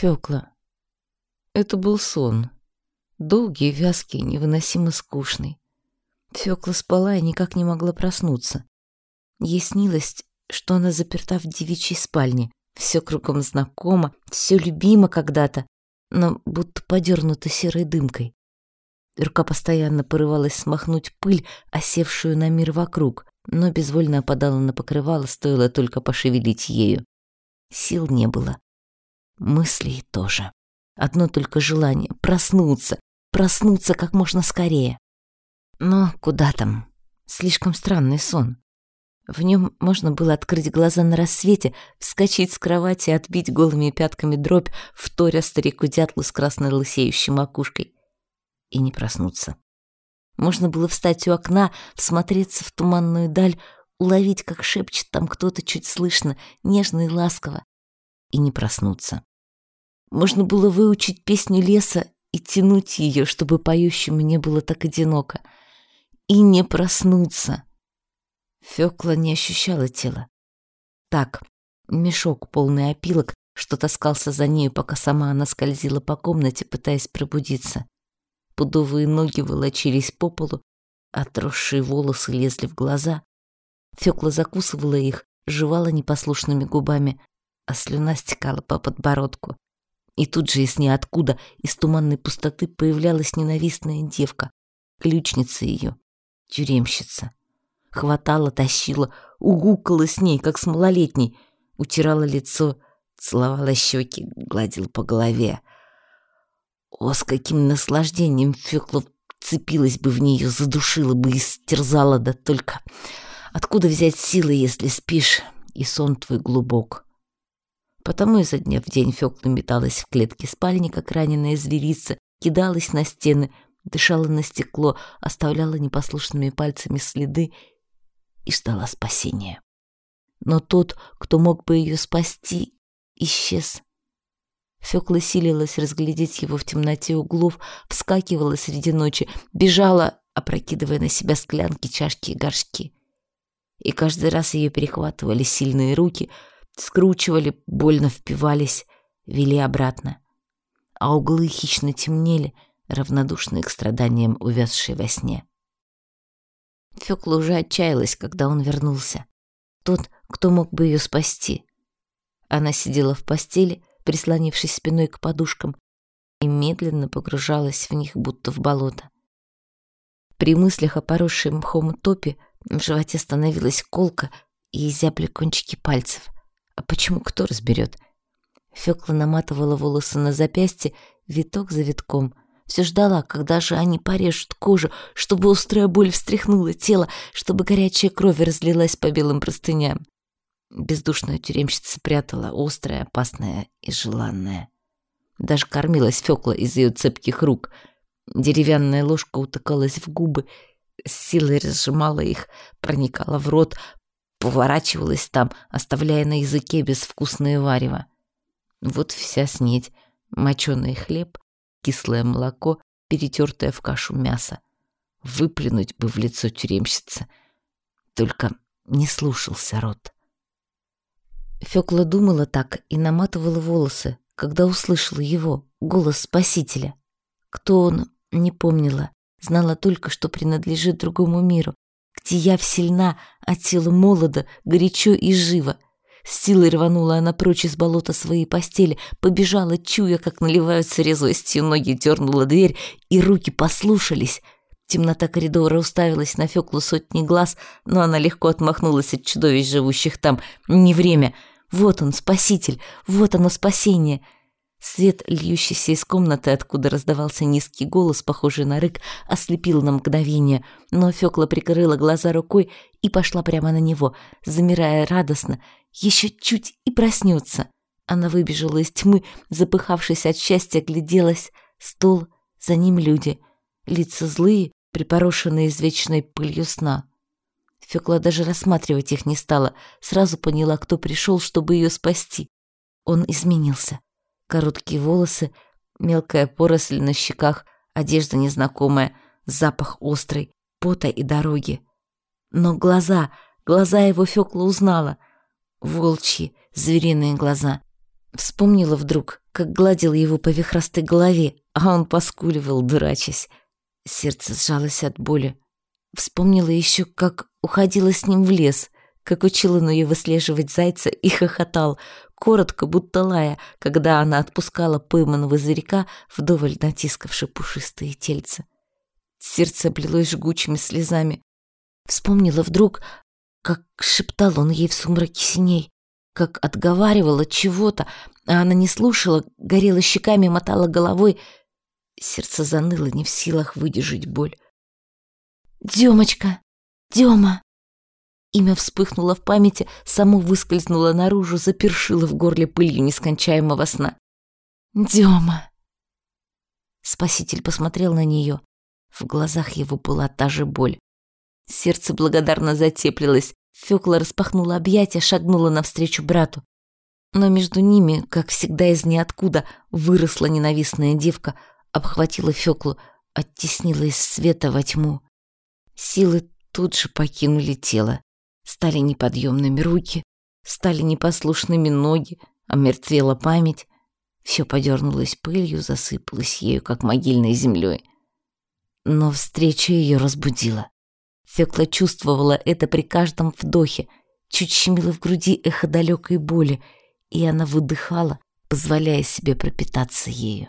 Фёкла. Это был сон. Долгий, вязкий, невыносимо скучный. Фёкла спала и никак не могла проснуться. Ей снилось, что она заперта в девичьей спальне. Все кругом знакомо, все любимо когда-то, но будто подернуто серой дымкой. Рука постоянно порывалась смахнуть пыль, осевшую на мир вокруг, но безвольно опадала на покрывало, стоило только пошевелить ею. Сил не было. Мыслей тоже. Одно только желание — проснуться, проснуться как можно скорее. Но куда там? Слишком странный сон. В нем можно было открыть глаза на рассвете, вскочить с кровати и отбить голыми пятками дробь, вторя старику дятлу с красной лысеющей макушкой. И не проснуться. Можно было встать у окна, всмотреться в туманную даль, уловить, как шепчет там кто-то чуть слышно, нежно и ласково, и не проснуться. Можно было выучить песню леса и тянуть ее, чтобы поющему не было так одиноко, и не проснуться. Фёкла не ощущала тела. Так, мешок, полный опилок, что таскался за нею, пока сама она скользила по комнате, пытаясь пробудиться. Пудовые ноги волочились по полу, отросшие волосы лезли в глаза. Фёкла закусывала их, жевала непослушными губами, а слюна стекала по подбородку. И тут же из ниоткуда, из туманной пустоты появлялась ненавистная девка, ключница ее, тюремщица. Хватала, тащила, угукала с ней, как с малолетней, утирала лицо, целовала щеки, гладила по голове. О, с каким наслаждением Фёкла цепилась бы в нее, задушила бы и стерзала, да только откуда взять силы, если спишь, и сон твой глубок. Потому изо дня в день Фёкла металась в клетке спальни, как раненая зверица, кидалась на стены, дышала на стекло, оставляла непослушными пальцами следы и ждала спасения. Но тот, кто мог бы ее спасти, исчез. Фёкла силилась разглядеть его в темноте углов, вскакивала среди ночи, бежала, опрокидывая на себя склянки, чашки и горшки. И каждый раз ее перехватывали сильные руки, скручивали, больно впивались, вели обратно. А углы хищно темнели, равнодушные к страданиям, увязшие во сне. Фёкла уже отчаялась, когда он вернулся. Тот, кто мог бы ее спасти. Она сидела в постели, прислонившись спиной к подушкам, и медленно погружалась в них, будто в болото. При мыслях о поросшей мхом топе в животе становилась колка и изябли кончики пальцев. А почему, кто разберет? Фёкла наматывала волосы на запястье виток за витком, все ждала, когда же они порежут кожу, чтобы острая боль встряхнула тело, чтобы горячая кровь разлилась по белым простыням. Бездушная тюремщица прятала острое, опасное и желанное. Даже кормилась Фёкла из ее цепких рук. Деревянная ложка утыкалась в губы, с силой разжимала их, проникала в рот, поворачивалась там, оставляя на языке безвкусное варево. Вот вся снедь, моченый хлеб, кислое молоко, перетертое в кашу мясо. Выплюнуть бы в лицо тюремщица. Только не слушался рот. Фёкла думала так и наматывала волосы, когда услышала его, голос спасителя. Кто он, не помнила, знала только, что принадлежит другому миру, я сильна, а тело молодо, горячо и живо — с силой рванула она прочь из болота своей постели, побежала, чуя, как наливаются резвостью ноги, дернула дверь, и руки послушались. Темнота коридора уставилась на Фёклу сотни глаз, но она легко отмахнулась от чудовищ, живущих там. Не время. Вот он, спаситель, вот оно спасение. Свет, льющийся из комнаты, откуда раздавался низкий голос, похожий на рык, ослепил на мгновение, но Фёкла прикрыла глаза рукой и пошла прямо на него, замирая радостно. Еще чуть и проснется. Она выбежала из тьмы, запыхавшись от счастья, гляделась. Стол, за ним люди. Лица злые, припорошенные извечной пылью сна. Фёкла даже рассматривать их не стала, сразу поняла, кто пришел, чтобы ее спасти. Он изменился короткие волосы, мелкая поросль на щеках, одежда незнакомая, запах острый, пота и дороги. Но глаза, глаза его Фёкла узнала. Волчьи, звериные глаза. Вспомнила вдруг, как гладил его по вихростой голове, а он поскуливал, дурачась. Сердце сжалось от боли. Вспомнила еще, как уходила с ним в лес, как учила Нуя выслеживать зайца и хохотал, коротко, будто лая, когда она отпускала пойманного зверька, вдоволь натискавши пушистые тельца. Сердце облилось жгучими слезами. Вспомнила вдруг, как шептал он ей в сумраке синей, как отговаривала чего-то, а она не слушала, горела щеками, мотала головой. Сердце заныло, не в силах выдержать боль. «Демочка! Дема!» Имя вспыхнуло в памяти, само выскользнуло наружу, запершило в горле пылью нескончаемого сна. «Дема!» Спаситель посмотрел на нее. В глазах его была та же боль. Сердце благодарно затеплилось. Фёкла распахнула объятия, шагнула навстречу брату. Но между ними, как всегда из ниоткуда, выросла ненавистная девка, обхватила Фёклу, оттеснила из света во тьму. Силы тут же покинули тело. Стали неподъемными руки, стали непослушными ноги, омертвела память. Все подернулось пылью, засыпалось ею, как могильной землей. Но встреча ее разбудила. Фёкла чувствовала это при каждом вдохе, чуть щемило в груди эхо далекой боли, и она выдыхала, позволяя себе пропитаться ею.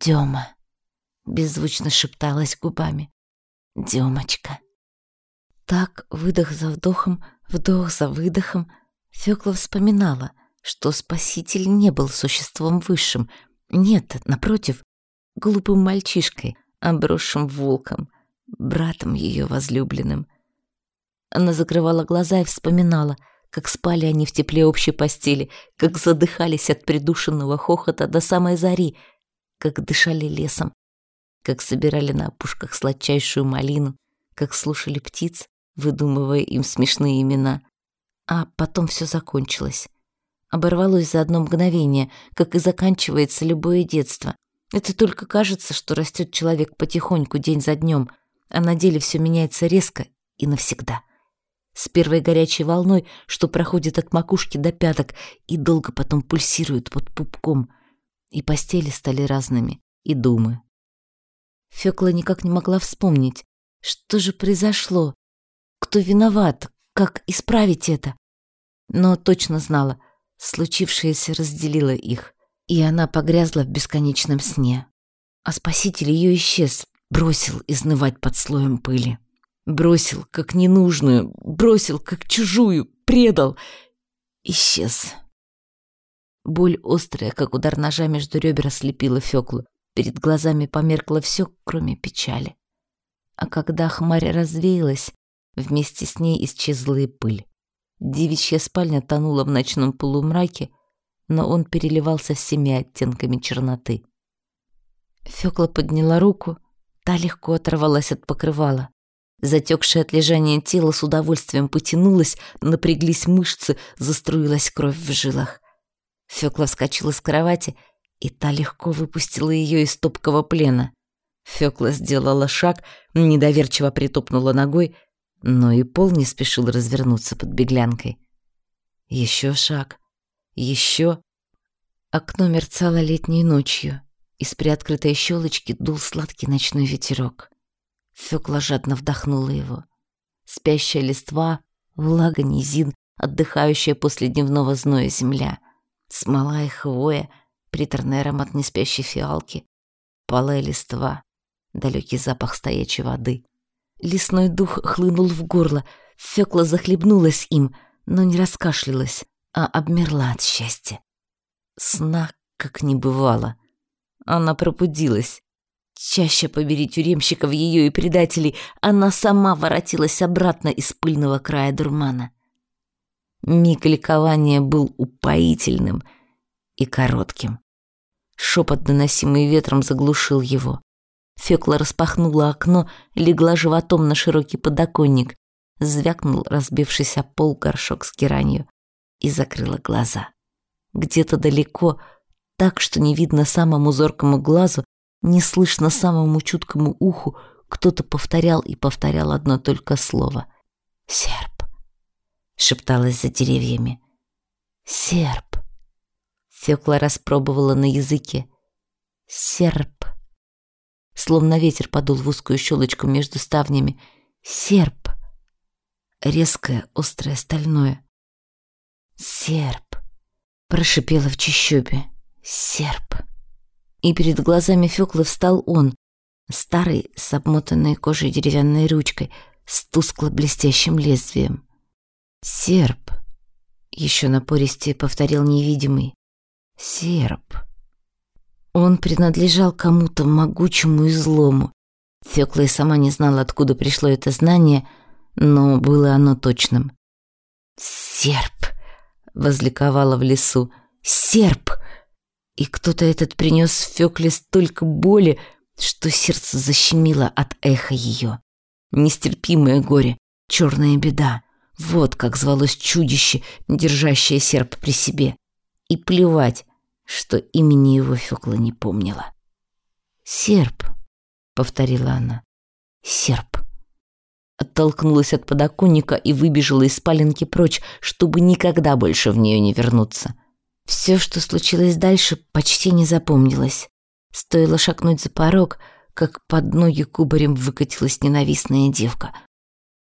«Дёма», — беззвучно шепталась губами, — «Дёмочка». Так, выдох за вдохом, вдох за выдохом, Фёкла вспоминала, что Спаситель не был существом высшим, нет, напротив, глупым мальчишкой, обросшим волком, братом ее возлюбленным. Она закрывала глаза и вспоминала, как спали они в тепле общей постели, как задыхались от придушенного хохота до самой зари, как дышали лесом, как собирали на опушках сладчайшую малину, как слушали птиц, выдумывая им смешные имена. А потом все закончилось. Оборвалось за одно мгновение, как и заканчивается любое детство. Это только кажется, что растет человек потихоньку, день за днем — а на деле все меняется резко и навсегда. С первой горячей волной, что проходит от макушки до пяток и долго потом пульсирует под пупком. И постели стали разными, и думы. Фёкла никак не могла вспомнить, что же произошло, кто виноват, как исправить это. Но точно знала, случившееся разделило их, и она погрязла в бесконечном сне. А спаситель ее исчез, Бросил изнывать под слоем пыли. Бросил, как ненужную, бросил, как чужую, предал. Исчез. Боль острая, как удар ножа между ребер, ослепила Фёклу. Перед глазами померкло все, кроме печали. А когда хмарь развеялась, вместе с ней исчезла и пыль. Девичья спальня тонула в ночном полумраке, но он переливался всеми оттенками черноты. Фёкла подняла руку Та легко оторвалась от покрывала. Затекшее от лежания тело с удовольствием потянулось, напряглись мышцы, заструилась кровь в жилах. Фёкла вскочила с кровати, и та легко выпустила ее из топкого плена. Фёкла сделала шаг, недоверчиво притопнула ногой, но и пол не спешил развернуться под беглянкой. Еще шаг. еще. Окно мерцало летней ночью. Из приоткрытой щелочки дул сладкий ночной ветерок. Фёкла жадно вдохнула его. Спящая листва, влага низин, отдыхающая после дневного зноя земля. Смола и хвоя, приторный аромат неспящей фиалки. Палая листва, далекий запах стоячей воды. Лесной дух хлынул в горло, Фёкла захлебнулась им, но не раскашлялась, а обмерла от счастья. Сна как не бывало — она пробудилась. Чаще побери тюремщиков ее и предателей, она сама воротилась обратно из пыльного края дурмана. Миг ликования был упоительным и коротким. Шепот, доносимый ветром, заглушил его. Фёкла распахнула окно, легла животом на широкий подоконник, звякнул разбившийся пол горшок с геранью и закрыла глаза. Где-то далеко — так, что не видно самому зоркому глазу, не слышно самому чуткому уху, кто-то повторял и повторял одно только слово. «Серп», — шепталось за деревьями. «Серп». Фёкла распробовала на языке. Серп. Словно ветер подул в узкую щелочку между ставнями. Серп. Резкое, острое, стальное. Серп. Прошипела в чащобе. Серп. И перед глазами Фёклы встал он, старый, с обмотанной кожей деревянной ручкой, с тускло-блестящим лезвием. Серп. Еще напористее повторил невидимый. Серп. Он принадлежал кому-то могучему и злому. Фёкла и сама не знала, откуда пришло это знание, но было оно точным. «Серп!» — возликовала в лесу. «Серп!» И кто-то этот принес Фёкле столько боли, что сердце защемило от эха ее. Нестерпимое горе, черная беда. Вот как звалось чудище, держащее серп при себе. И плевать, что имени его Фёкла не помнила. «Серп», — повторила она, — «серп». Оттолкнулась от подоконника и выбежала из спаленки прочь, чтобы никогда больше в нее не вернуться. Все, что случилось дальше, почти не запомнилось. Стоило шагнуть за порог, как под ноги кубарем выкатилась ненавистная девка.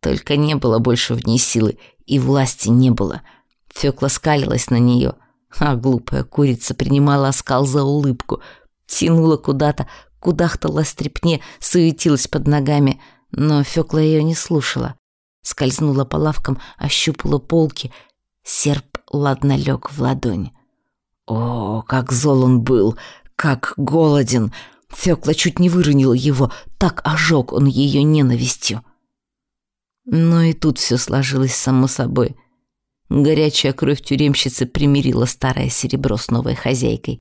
Только не было больше в ней силы, и власти не было. Фёкла скалилась на нее, а глупая курица принимала оскал за улыбку, тянула куда-то, кудахтала стрепне, суетилась под ногами, но Фёкла ее не слушала. Скользнула по лавкам, ощупала полки, серп ладно лег в ладонь. О, как зол он был, как голоден! Фёкла чуть не выронила его, так ожег он ее ненавистью. Но и тут все сложилось само собой. Горячая кровь тюремщицы примирила старое серебро с новой хозяйкой.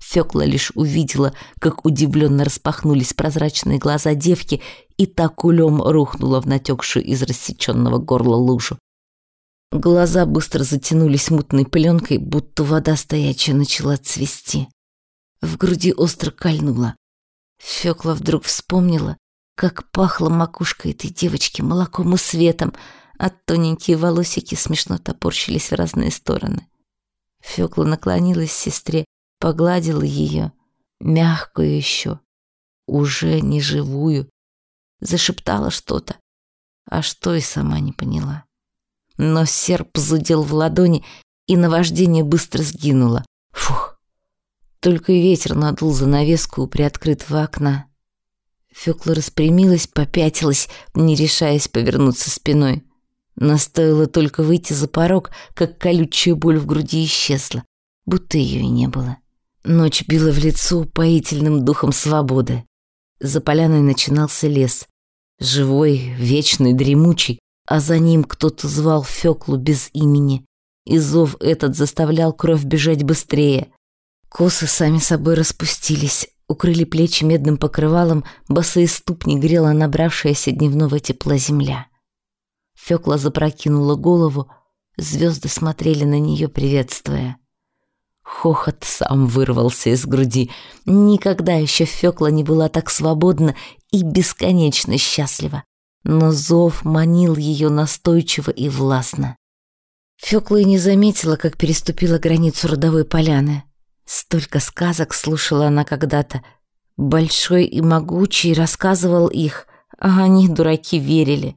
Фёкла лишь увидела, как удивленно распахнулись прозрачные глаза девки, и так кулем рухнула в натекшую из рассеченного горла лужу. Глаза быстро затянулись мутной пленкой, будто вода стоячая начала цвести. В груди остро кольнуло. Фёкла вдруг вспомнила, как пахла макушка этой девочки молоком и светом, а тоненькие волосики смешно топорщились в разные стороны. Фёкла наклонилась к сестре, погладила ее, мягкую еще, уже не живую, зашептала что-то, а что и сама не поняла но серп задел в ладони, и наваждение быстро сгинуло. Фух. Только ветер надул занавеску у приоткрытого окна. Фёкла распрямилась, попятилась, не решаясь повернуться спиной. Но стоило только выйти за порог, как колючая боль в груди исчезла, будто ее и не было. Ночь била в лицо упоительным духом свободы. За поляной начинался лес. Живой, вечный, дремучий, а за ним кто-то звал Фёклу без имени, и зов этот заставлял кровь бежать быстрее. Косы сами собой распустились, укрыли плечи медным покрывалом, босые ступни грела набравшаяся дневного тепла земля. Фёкла запрокинула голову, звезды смотрели на нее, приветствуя. Хохот сам вырвался из груди. Никогда еще Фёкла не была так свободна и бесконечно счастлива но зов манил ее настойчиво и властно. Фёкла и не заметила, как переступила границу родовой поляны. Столько сказок слушала она когда-то. Большой и могучий рассказывал их, а они, дураки, верили.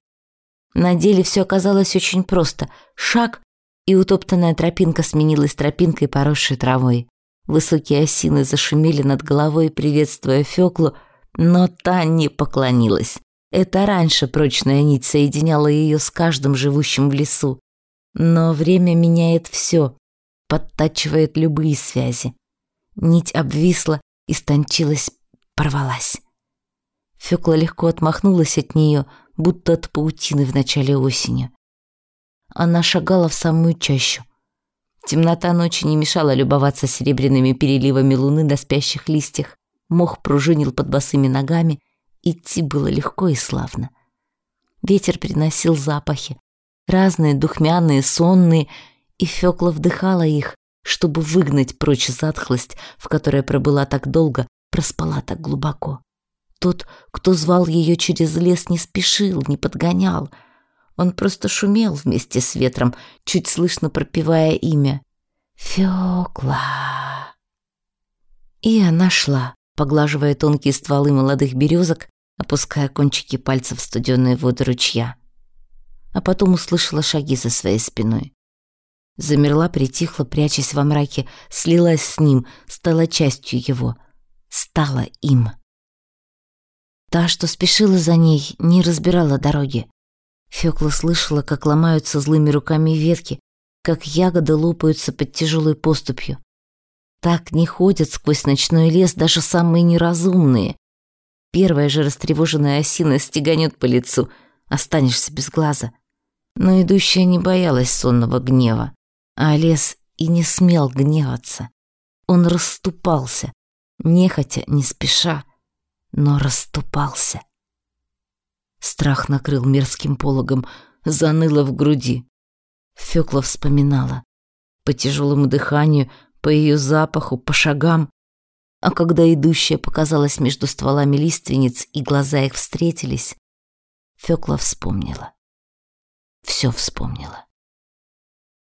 На деле все оказалось очень просто. Шаг, и утоптанная тропинка сменилась тропинкой, поросшей травой. Высокие осины зашумели над головой, приветствуя Фёклу, но та не поклонилась. Это раньше прочная нить соединяла ее с каждым живущим в лесу. Но время меняет все, подтачивает любые связи. Нить обвисла, истончилась, порвалась. Фёкла легко отмахнулась от нее, будто от паутины в начале осени. Она шагала в самую чащу. Темнота ночи не мешала любоваться серебряными переливами луны на спящих листьях. Мох пружинил под босыми ногами, Идти было легко и славно. Ветер приносил запахи, разные духмяные, сонные, и Фёкла вдыхала их, чтобы выгнать прочь затхлость, в которой пробыла так долго, проспала так глубоко. Тот, кто звал ее через лес, не спешил, не подгонял. Он просто шумел вместе с ветром, чуть слышно пропевая имя. Фёкла. И она шла, поглаживая тонкие стволы молодых березок, опуская кончики пальцев в студеные воды ручья. А потом услышала шаги за своей спиной. Замерла, притихла, прячась во мраке, слилась с ним, стала частью его, стала им. Та, что спешила за ней, не разбирала дороги. Фёкла слышала, как ломаются злыми руками ветки, как ягоды лопаются под тяжелой поступью. Так не ходят сквозь ночной лес даже самые неразумные. Первая же растревоженная осина стеганет по лицу, останешься без глаза. Но идущая не боялась сонного гнева, а лес и не смел гневаться. Он расступался, нехотя, не спеша, но расступался. Страх накрыл мерзким пологом, заныло в груди. Фёкла вспоминала. По тяжелому дыханию, по ее запаху, по шагам. А когда идущая показалась между стволами лиственниц и глаза их встретились, Фёкла вспомнила. Все вспомнила.